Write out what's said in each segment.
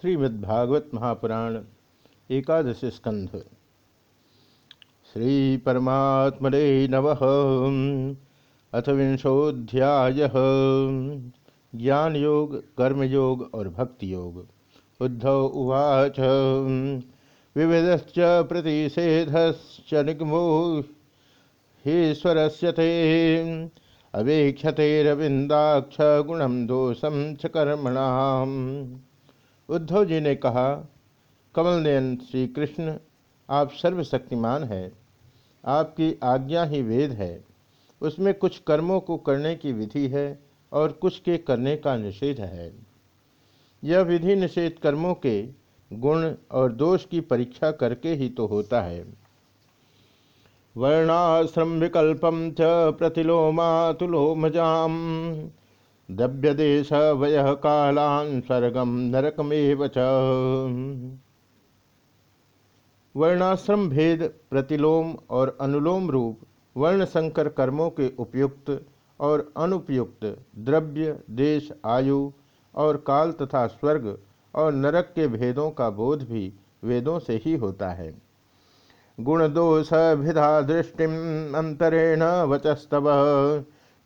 श्रीमद्भागवत महापुराण एकादश स्कंध श्री परमात्मने नम। अथ विंशोध्याय ज्ञान योग कर्मयोग और भक्ति योग उद्धव उवाच। विविधश्च प्रतिषेधश्च निगमो। हीश्वरस्य ते अवेक्षते रविंदाक्ष गुणम दोषम च कर्मणाम। उद्धव जी ने कहा, कमल नयन श्री कृष्ण आप सर्वशक्तिमान हैं। आपकी आज्ञा ही वेद है। उसमें कुछ कर्मों को करने की विधि है और कुछ के करने का निषेध है। यह विधि निषेध कर्मों के गुण और दोष की परीक्षा करके ही तो होता है। वर्णाश्रम विकल्पम च प्रतिलोमातुलोमजाम द्रव्य देश वय कालान स्वर्गम नरकमेव वर्णाश्रम भेद, प्रतिलोम और अनुलोम रूप वर्ण संकर कर्मों के उपयुक्त और अनुपयुक्त द्रव्य, देश, आयु और काल तथा स्वर्ग और नरक के भेदों का बोध भी वेदों से ही होता है। गुण दोष भिधा दृष्टि अंतरेण वचस्तव।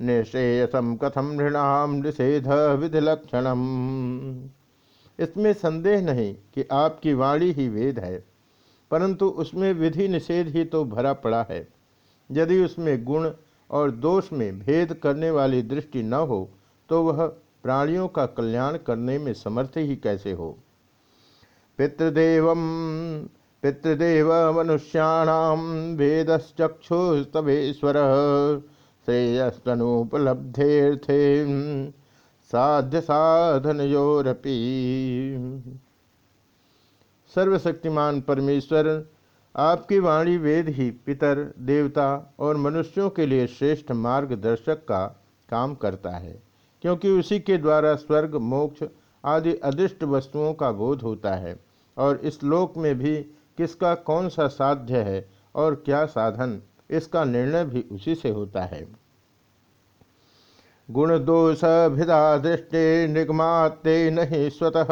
निश्रेयसम कथम नृणाम निषेध विधिलक्षण इसमें संदेह नहीं कि आपकी वाणी ही वेद है, परंतु उसमें विधि निषेध ही तो भरा पड़ा है। यदि उसमें गुण और दोष में भेद करने वाली दृष्टि न हो तो वह प्राणियों का कल्याण करने में समर्थ ही कैसे हो? पितृदेव पितृदेव मनुष्याणाम वेदश्चक्षुस्तवेश्वर। श्रेयस्तनुपलब्धेर्थे साध्य साधनयोरपि सर्वशक्तिमान परमेश्वर, आपकी वाणी वेद ही पितर, देवता और मनुष्यों के लिए श्रेष्ठ मार्गदर्शक का काम करता है, क्योंकि उसी के द्वारा स्वर्ग, मोक्ष आदि अदृष्ट वस्तुओं का बोध होता है। और इस लोक में भी किसका कौन सा साध्य है और क्या साधन, इसका निर्णय भी उसी से होता है। गुण दोष भिदा दृष्टि निगमाते नहीं स्वतः।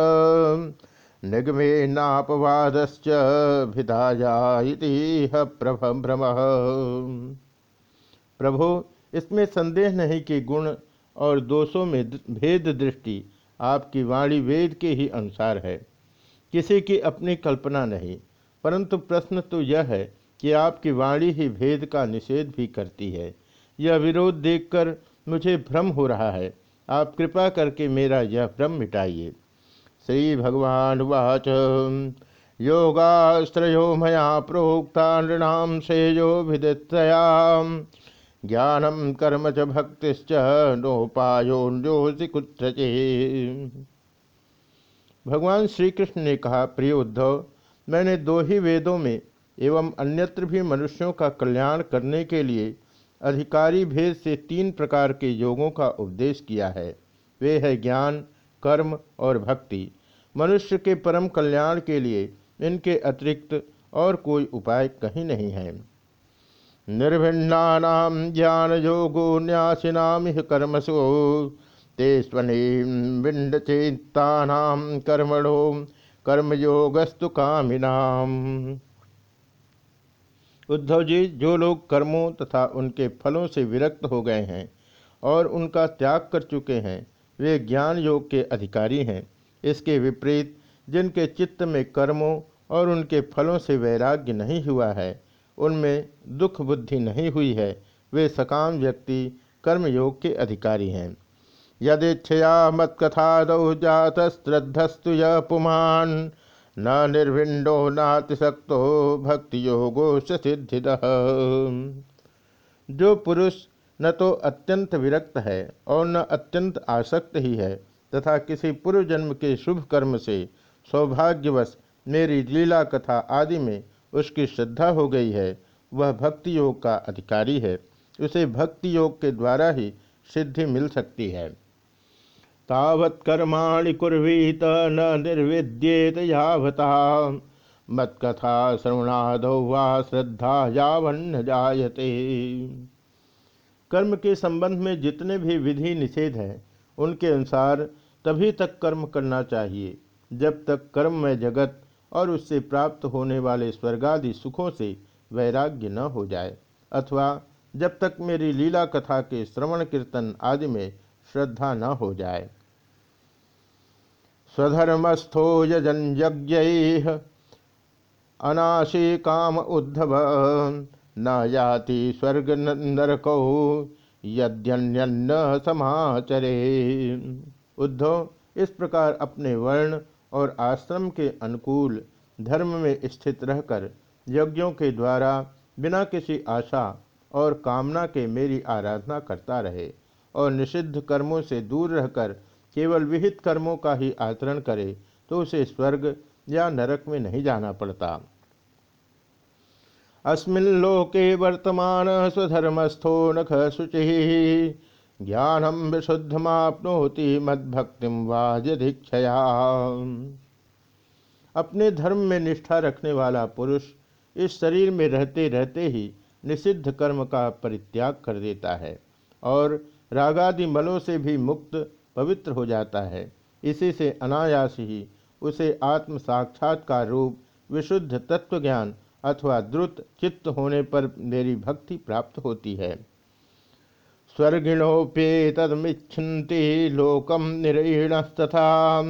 निगमे नापवादश्च भिदाया प्रभ भ्रम प्रभु, इसमें संदेह नहीं कि गुण और दोषों में भेद दृष्टि आपकी वाणी वेद के ही अनुसार है। किसी की अपनी कल्पना नहीं, परंतु प्रश्न तो यह है कि आपकी वाणी ही भेद का निषेध भी करती है। यह विरोध देखकर मुझे भ्रम हो रहा है। आप कृपा करके मेरा यह भ्रम मिटाइए। श्री भगवान वाच। योगाश्रयो मया प्रोक्ता नृणाम श्रेयो विदित्रयाम ज्ञानम कर्म च भक्तिश्च नोपायोन्योसि कुत्रचे भगवान श्री कृष्ण ने कहा, प्रिय उद्धव, मैंने दो ही वेदों में एवं अन्यत्र भी मनुष्यों का कल्याण करने के लिए अधिकारी भेद से तीन प्रकार के योगों का उपदेश किया है। वे है ज्ञान, कर्म और भक्ति। मनुष्य के परम कल्याण के लिए इनके अतिरिक्त और कोई उपाय कहीं नहीं है। निर्भिन्ना ज्ञान योगो न्यासिनाम कर्मसो। ते स्वनिंड चेता कर्मणो कर्मयोगस्तु कामिनाम। उद्धव जी, जो लोग कर्मों तथा उनके फलों से विरक्त हो गए हैं और उनका त्याग कर चुके हैं, वे ज्ञान योग के अधिकारी हैं। इसके विपरीत, जिनके चित्त में कर्मों और उनके फलों से वैराग्य नहीं हुआ है, उनमें दुख बुद्धि नहीं हुई है, वे सकाम व्यक्ति कर्मयोग के अधिकारी हैं। यदेच्छया मत्कथादौ जात श्रद्धस्तु य पुमान न निर्भिंडो नातिशक्तो भक्ति योगो सिद्धिद जो पुरुष न तो अत्यंत विरक्त है और न अत्यंत आसक्त ही है, तथा किसी पूर्व जन्म के शुभ कर्म से सौभाग्यवश मेरी लीला कथा आदि में उसकी श्रद्धा हो गई है, वह भक्ति योग का अधिकारी है। उसे भक्ति योग के द्वारा ही सिद्धि मिल सकती है। तावत्कर्माणि कुर्वीत न निर्विद्येत यावता। मत्कथा श्रवणादौ वा श्रद्धा यावन्न जायते। कर्म के संबंध में जितने भी विधि निषेध हैं, उनके अनुसार तभी तक कर्म करना चाहिए, जब तक कर्म में जगत और उससे प्राप्त होने वाले स्वर्गादि सुखों से वैराग्य न हो जाए, अथवा जब तक मेरी लीला कथा के श्रवण कीर्तन आदि में श्रद्धा न हो जाए। स्वधर्मस्थो यजन यज्ञ अनाशी काम उद्धव, न याति स्वर्ग नरको यद्यन्य समाचरे। उद्धव, इस प्रकार अपने वर्ण और आश्रम के अनुकूल धर्म में स्थित रहकर यज्ञों के द्वारा बिना किसी आशा और कामना के मेरी आराधना करता रहे। और निषिद्ध कर्मों से दूर रहकर केवल विहित कर्मों का ही आचरण करे तो उसे स्वर्ग या नरक में नहीं जाना पड़ता। अस्मिल्लोके वर्तमान स्वधर्मस्थो नख शुचि ज्ञानम विशुद्धमाप्नोति मद्भक्तिम वाजधिक्षया। अपने धर्म में निष्ठा रखने वाला पुरुष इस शरीर में रहते रहते ही निषिद्ध कर्म का परित्याग कर देता है और रागादि मलों से भी मुक्त पवित्र हो जाता है। इसी से अनायास ही उसे आत्म साक्षात्कार रूप, विशुद्ध तत्व ज्ञान अथवा द्रुत चित्त होने पर मेरी भक्ति प्राप्त होती है। स्वर्गिणोप्येतमिच्छन्ति लोकम निरीणस्तथा।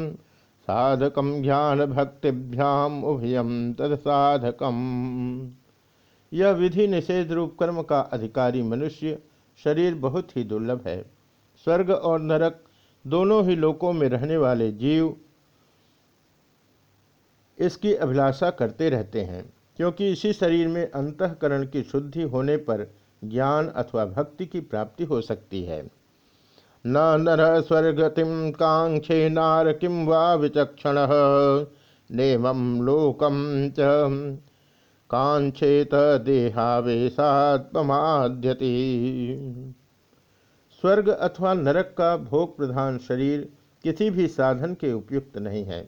साधकम ज्ञान भक्तिभ्याम उभयम तद साधकम यह विधि निषेध रूप कर्म का अधिकारी मनुष्य शरीर बहुत ही दुर्लभ है। स्वर्ग और नरक दोनों ही लोकों में रहने वाले जीव इसकी अभिलाषा करते रहते हैं, क्योंकि इसी शरीर में अंतकरण की शुद्धि होने पर ज्ञान अथवा भक्ति की प्राप्ति हो सकती है। न नर स्वर्गतिम कांक्षे नार किम वा विचक्षण नेम लोकम च कांक्षेत देहावेशात्माद्यति स्वर्ग अथवा नरक का भोग प्रधान शरीर किसी भी साधन के उपयुक्त नहीं है।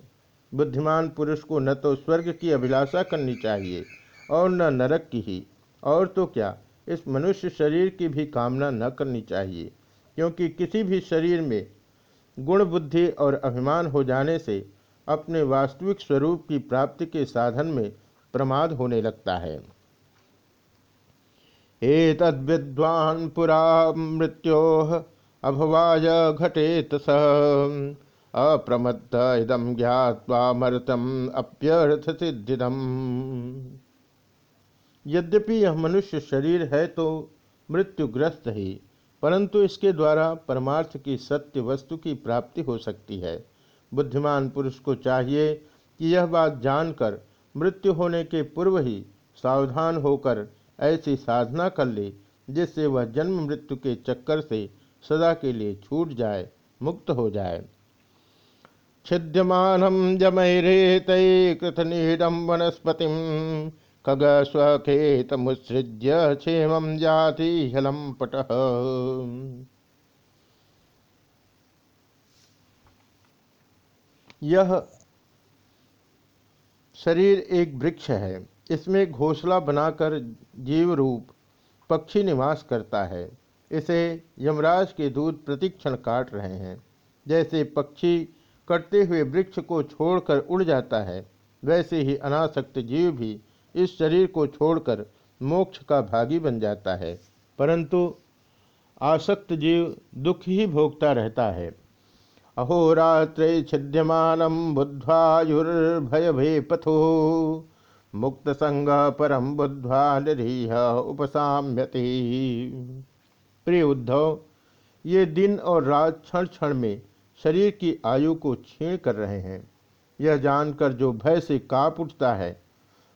बुद्धिमान पुरुष को न तो स्वर्ग की अभिलाषा करनी चाहिए और न नरक की ही। और तो क्या, इस मनुष्य शरीर की भी कामना न करनी चाहिए, क्योंकि किसी भी शरीर में गुण बुद्धि और अभिमान हो जाने से अपने वास्तविक स्वरूप की प्राप्ति के साधन में प्रमाद होने लगता है। एतद्विद्वान् पुरा मृत्यो अभवाय घटेत स। अप्रमत्त इदम ज्ञावा मरतम अप्यर्थ सिद्धिदम यद्यपि यह मनुष्य शरीर है तो मृत्युग्रस्त ही, परंतु इसके द्वारा परमार्थ की सत्य वस्तु की प्राप्ति हो सकती है। बुद्धिमान पुरुष को चाहिए कि यह बात जानकर मृत्यु होने के पूर्व ही सावधान होकर ऐसी साधना कर ले, जिससे वह जन्म मृत्यु के चक्कर से सदा के लिए छूट जाए, मुक्त हो जाए। छिद्यमानम जमैरेत कृतनीडम वनस्पति खग स्वखेत मुसृज्य क्षेम जाति हलम पट। यह शरीर एक वृक्ष है। इसमें घोसला बनाकर जीव रूप पक्षी निवास करता है। इसे यमराज के दूध प्रतिक्षण काट रहे हैं। जैसे पक्षी कटते हुए वृक्ष को छोड़कर उड़ जाता है, वैसे ही अनासक्त जीव भी इस शरीर को छोड़कर मोक्ष का भागी बन जाता है। परंतु आसक्त जीव दुख ही भोगता रहता है। अहोरात्रे पथो मुक्त संग परम बुद्ध्वा निरीह उपसाम्यति। प्रिय उद्धव, ये दिन और रात क्षण क्षण में शरीर की आयु को छीण कर रहे हैं। यह जानकर जो भय से काप उठता है,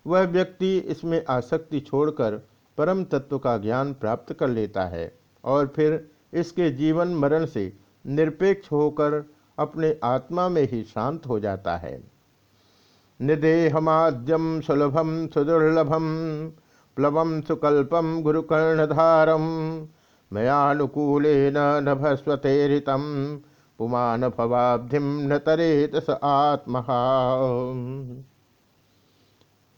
वह व्यक्ति इसमें आसक्ति छोड़कर परम तत्व का ज्ञान प्राप्त कर लेता है और फिर इसके जीवन मरण से निरपेक्ष होकर अपने आत्मा में ही शांत हो जाता है। निदेहमाद्यम सुलभम सुदुर्लभम प्लवम सुकल्पम गुरुकर्णधारम मयानुकूल नभस्वतेरितम पुमान भवाब्धिम न तरेत स आत्मा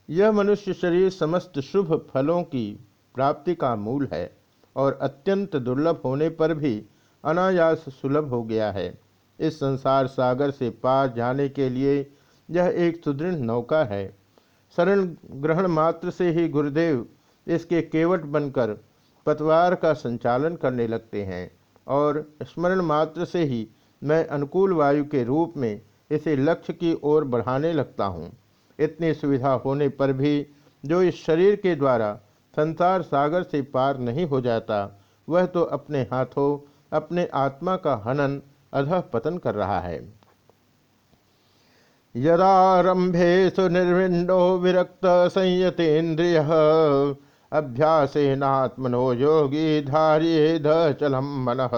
यह मनुष्य शरीर समस्त शुभ फलों की प्राप्ति का मूल है और अत्यंत दुर्लभ होने पर भी अनायास सुलभ हो गया है। इस संसार सागर से पार जाने के लिए यह एक सुदृढ़ नौका है। शरण ग्रहण मात्र से ही गुरुदेव इसके केवट बनकर पतवार का संचालन करने लगते हैं और स्मरण मात्र से ही मैं अनुकूल वायु के रूप में इसे लक्ष्य की ओर बढ़ाने लगता हूँ। इतनी सुविधा होने पर भी जो इस शरीर के द्वारा संसार सागर से पार नहीं हो जाता, वह तो अपने हाथों अपने आत्मा का हनन अधः पतन कर रहा है। यदारंभे सुनिर्विंडो विरक्त संयतेन्द्रिय अभ्यासेनात्मनो योगी धारियेद चलम मन।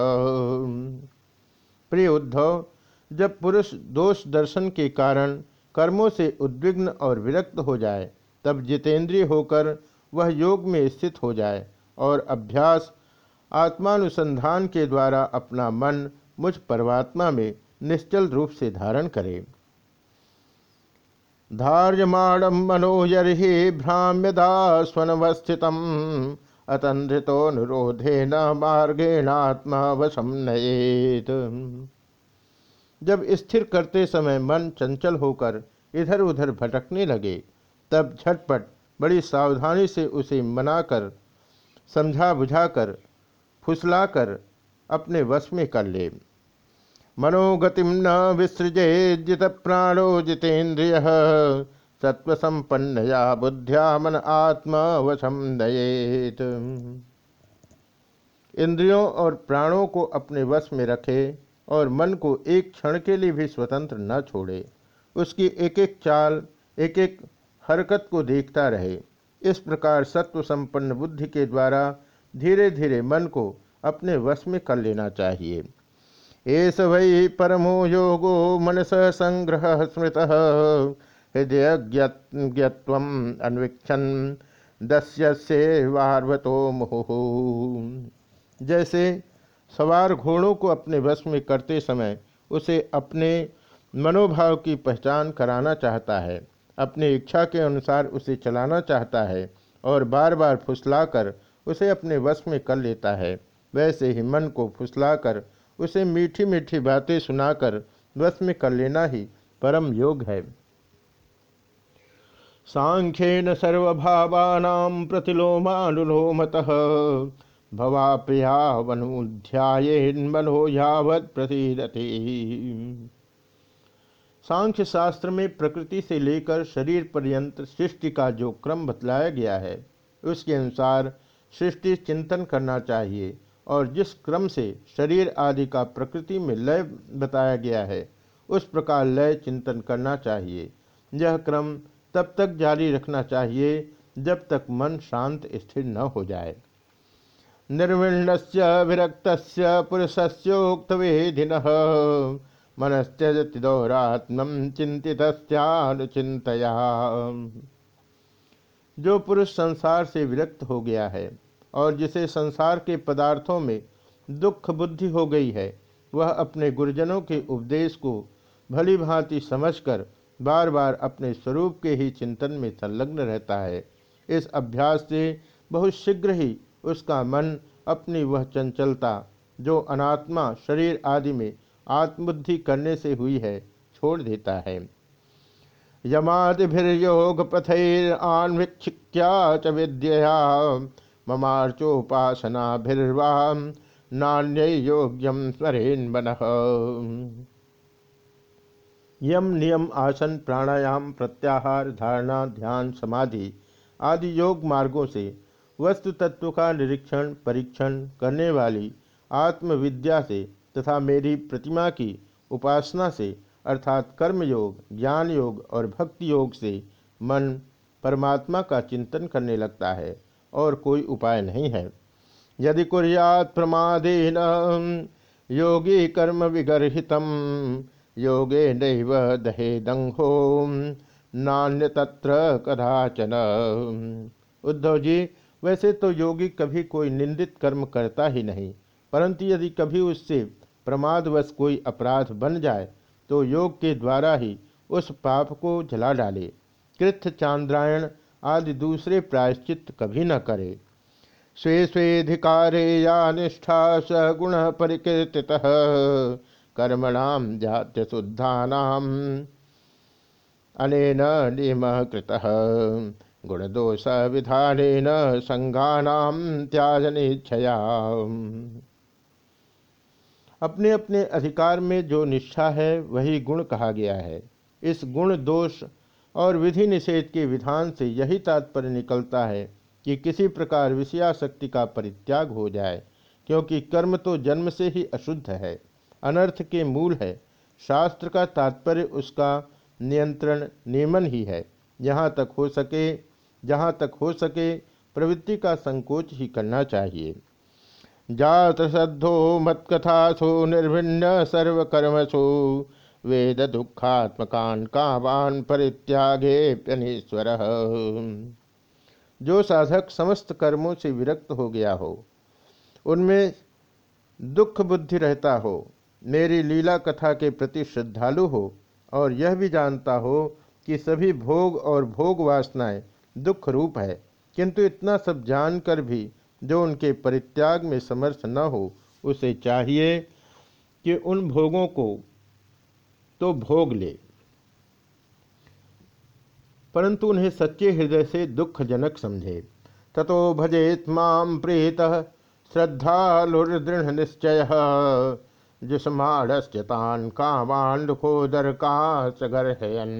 प्रिय उद्धव, जब पुरुष दोष दर्शन के कारण कर्मों से उद्विग्न और विरक्त हो जाए, तब जितेंद्रिय होकर वह योग में स्थित हो जाए और अभ्यास आत्मानुसंधान के द्वारा अपना मन मुझ परमात्मा में निश्चल रूप से धारण करे। धार्यमाणम मनोयर्हि भ्राम्यदा स्वनवस्थित अतंत्रितोनुरोधे न मार्गेणात्मा वशम नयेत। जब स्थिर करते समय मन चंचल होकर इधर उधर भटकने लगे, तब झटपट बड़ी सावधानी से उसे मनाकर समझा बुझाकर फुसलाकर अपने वश में कर ले। मनोगतिम न विसृजे जित प्राणो जितेन्द्रिय सत्व संपन्नया बुद्ध्या मन आत्मा वशम दयेत इंद्रियों और प्राणों को अपने वश में रखे और मन को एक क्षण के लिए भी स्वतंत्र न छोड़े। उसकी एक एक चाल एक एक हरकत को देखता रहे। इस प्रकार सत्व संपन्न बुद्धि के द्वारा धीरे धीरे मन को अपने वश में कर लेना चाहिए। एस वै परमो योगो मनस संग्रह स्मृत। हृदय ज्ञत्व अन्वीक्षण दस्य वार्वतो मुहु। जैसे सवार घोड़ों को अपने वश में करते समय उसे अपने मनोभाव की पहचान कराना चाहता है। अपनी इच्छा के अनुसार उसे चलाना चाहता है और बार बार फुसलाकर उसे अपने वश में कर लेता है। वैसे ही मन को फुसलाकर उसे मीठी मीठी बातें सुनाकर वश में कर लेना ही परम योग है। सांख्यन सर्वभावानां प्रतिलोमानुलोमत भवा वनुध्यायेन मनो यावत प्रसीदति। सांख्य शास्त्र में प्रकृति से लेकर शरीर पर्यंत सृष्टि का जो क्रम बतलाया गया है, उसके अनुसार सृष्टि चिंतन करना चाहिए और जिस क्रम से शरीर आदि का प्रकृति में लय बताया गया है, उस प्रकार लय चिंतन करना चाहिए। यह क्रम तब तक जारी रखना चाहिए जब तक मन शांत, स्थिर न हो जाए। निर्विण्ण से विरक्त पुरुषस्ोक्त वेदिन मनस्त्यजति चिंतित जो पुरुष संसार से विरक्त हो गया है और जिसे संसार के पदार्थों में दुख बुद्धि हो गई है, वह अपने गुरुजनों के उपदेश को भली भांति समझकर बार बार अपने स्वरूप के ही चिंतन में संलग्न रहता है। इस अभ्यास से बहुत शीघ्र ही उसका मन अपनी वह चंचलता, जो अनात्मा, शरीर आदि में आत्मबुद्धि करने से हुई है, छोड़ देता है। यमादिभिर्योग पथैर आन्वीक्षिक्या च विद्यया। ममार्चोपासनाभिर्वाम नान्य योग्यम स्वरेन बन यम नियम आसन प्राणायाम प्रत्याहार धारणा ध्यान समाधि आदि योग मार्गों से वस्तु तत्व का निरीक्षण परीक्षण करने वाली आत्मविद्या से तथा मेरी प्रतिमा की उपासना से अर्थात कर्म योग ज्ञान योग और भक्ति योग से मन परमात्मा का चिंतन करने लगता है। और कोई उपाय नहीं है। यदि कुरियात प्रमादेन, योगी कर्म विगर्हित योगे नैव दहे दंगो नान्य तत्र कदाचन। उद्धव जी, वैसे तो योगी कभी कोई निंदित कर्म करता ही नहीं, परंतु यदि कभी उससे प्रमादवश कोई अपराध बन जाए तो योग के द्वारा ही उस पाप को जला डाले। कृथ चांद्रायण आदि दूसरे प्रायश्चित कभी न करे। स्वे स्वेधिकारे या निष्ठा सगुण परिकीर्ति कर्मणाम जात्य शुद्धा अनेन नियम कृत, गुणदोष विधान संघानाम त्याजनेच्छया अपने अपने अधिकार में जो निष्ठा है, वही गुण कहा गया है। इस गुण दोष और विधि निषेध के विधान से यही तात्पर्य निकलता है कि किसी प्रकार विषयाशक्ति का परित्याग हो जाए, क्योंकि कर्म तो जन्म से ही अशुद्ध है, अनर्थ के मूल है। शास्त्र का तात्पर्य उसका नियंत्रण नियमन ही है। यहाँ तक हो सके, जहाँ तक हो सके, प्रवृत्ति का संकोच ही करना चाहिए। जात सद्धो मत्कथासु निर्भिन्न सर्वकर्मसु। वेद दुखात्मकान कामान परित्यागे प्यनीश्वर जो साधक समस्त कर्मों से विरक्त हो गया हो, उनमें दुख बुद्धि रहता हो, मेरी लीला कथा के प्रति श्रद्धालु हो, और यह भी जानता हो कि सभी भोग और भोग वासनाएँ दुख रूप है, किंतु इतना सब जानकर भी जो उनके परित्याग में समर्थ न हो, उसे चाहिए कि उन भोगों को तो भोग ले। परंतु उन्हें सच्चे हृदय से दुखजनक समझे। ततो भजेत माम प्रीत श्रद्धालुर्दृढ़ निश्चय। जिसमाणस्यतान कामांडकोदर का सगरहयन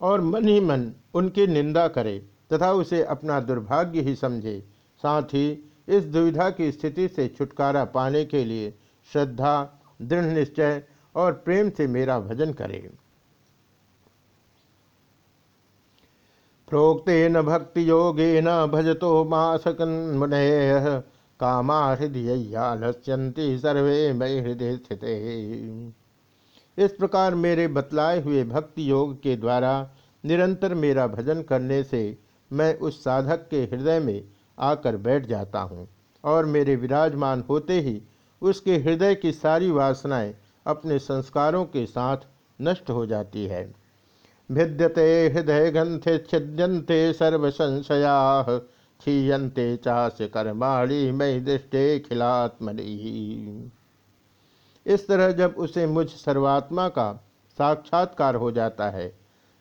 और मन ही मन उनकी निंदा करे तथा उसे अपना दुर्भाग्य ही समझे। साथ ही इस दुविधा की स्थिति से छुटकारा पाने के लिए श्रद्धा, दृढ़ निश्चय और प्रेम से मेरा भजन करे। प्रोक्न भक्ति योगे न भजतो मासकन मुनय कामा हृदय सर्वे मई हृदय स्थित। इस प्रकार मेरे बतलाए हुए भक्ति योग के द्वारा निरंतर मेरा भजन करने से मैं उस साधक के हृदय में आकर बैठ जाता हूँ और मेरे विराजमान होते ही उसके हृदय की सारी वासनाएँ अपने संस्कारों के साथ नष्ट हो जाती है। भिद्यते हृदय ग्रंथे छिद्यंते सर्व संशया क्षीयते चास्य कर्माणी मई दृष्टे खिलात्मनि। इस तरह जब उसे मुझ सर्वात्मा का साक्षात्कार हो जाता है,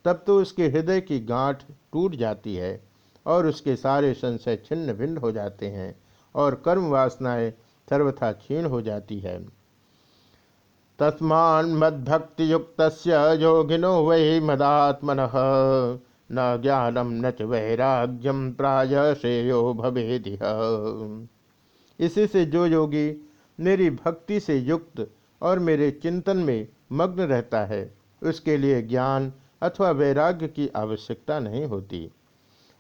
तब तो उसके हृदय की गांठ टूट जाती है और उसके सारे संशय छिन्न भिन्न हो जाते हैं और कर्म वासनाएँ सर्वथा क्षीण हो जाती है। तस्मान मद्भक्ति युक्त योगिनो वही मदात्मन। न ज्ञानम न च वैराग्यम प्राय श्रेयो भवेदि इसी से जो योगी मेरी भक्ति से युक्त और मेरे चिंतन में मग्न रहता है, उसके लिए ज्ञान अथवा वैराग्य की आवश्यकता नहीं होती।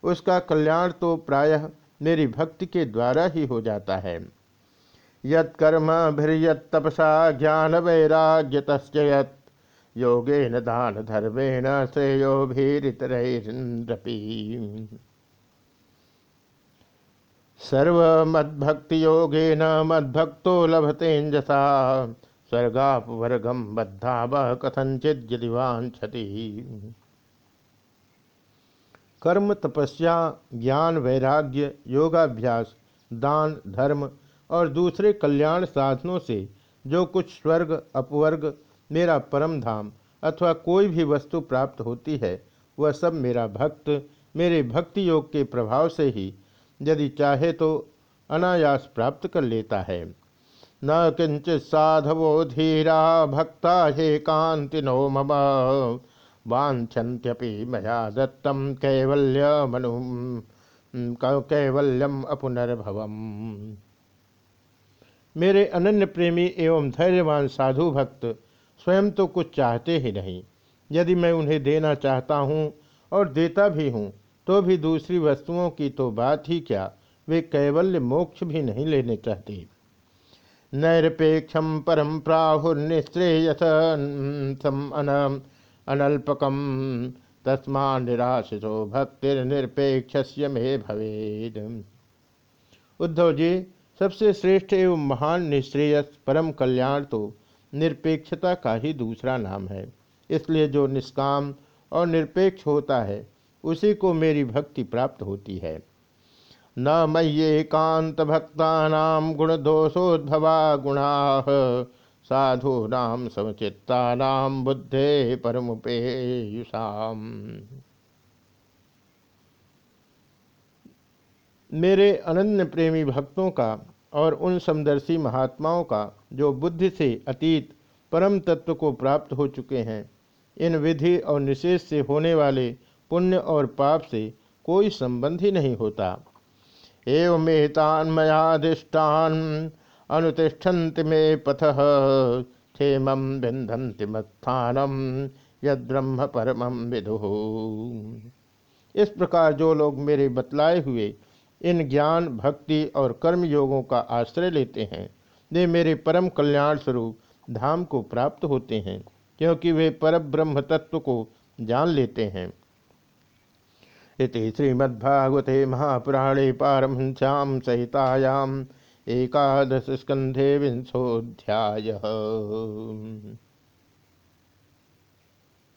उसका कल्याण तो प्रायः मेरी भक्ति के द्वारा ही हो जाता है। यत्कर्म तपसा ज्ञान वैराग्य यत्। योगेन दान धर्मेण श्रेयो भीरितरपी सर्वमद्भक्ति योगेन मद्भक्तो लभतेजसा स्वर्गापवर्गम बद्धा वह कथंचित क्षति कर्म तपस्या, ज्ञान, वैराग्य, योगाभ्यास, दान, धर्म और दूसरे कल्याण साधनों से जो कुछ स्वर्ग, अपवर्ग, मेरा परम धाम अथवा कोई भी वस्तु प्राप्त होती है, वह सब मेरा भक्त, मेरे भक्ति योग के प्रभाव से ही यदि चाहे तो अनायास प्राप्त कर लेता है। न किंचित साधवो धीरा भक्ता हे कांति नो मम। वाछन्त्यपि मया दत्तम कैवल्य मनु कैवल्यम अपुनर्भवम। मेरे अनन्य प्रेमी एवं धैर्यवान साधु भक्त, स्वयं तो कुछ चाहते ही नहीं। यदि मैं उन्हें देना चाहता हूँ और देता भी हूँ तो भी दूसरी वस्तुओं की तो बात ही क्या, वे कैवल्य मोक्ष भी नहीं लेने चाहते। नैरपेक्षम परम प्राहुर्निश्रेयस अनल्पकम तस्मा निराशितो भक्तिर्निरपेक्ष मे भवेद। उद्धव जी सबसे श्रेष्ठ एवं महान निश्रेयस परम कल्याण तो निरपेक्षता का ही दूसरा नाम है। इसलिए जो निष्काम और निरपेक्ष होता है, उसी को मेरी भक्ति प्राप्त होती है। न एकांत भक्ता गुण दोषोद्भवा गुणा साधूनाम समचित्तानाम बुद्धे परमुपेयुषाम। मेरे अनन्य प्रेमी भक्तों का और उन समदर्शी महात्माओं का, जो बुद्धि से अतीत, परम तत्व को प्राप्त हो चुके हैं, इन विधि और निषेध से होने वाले पुण्य और पाप से कोई संबंध ही नहीं होता। एवमेतान मयादिष्टान अनुतिष्ठन्ति मे पथ, क्षेम बिंधन्ति मत्थानम यद ब्रह्म परम विदु। इस प्रकार जो लोग मेरे बतलाए हुए इन ज्ञान, भक्ति और कर्म योगों का आश्रय लेते हैं। वे मेरे परम कल्याण स्वरूप धाम को प्राप्त होते हैं, क्योंकि वे पर ब्रह्म तत्व को जान लेते हैं। इति श्रीमद्भागवते महापुराणे पारमश्याम सहितायाम एकादश स्कंधे विंशोध्याय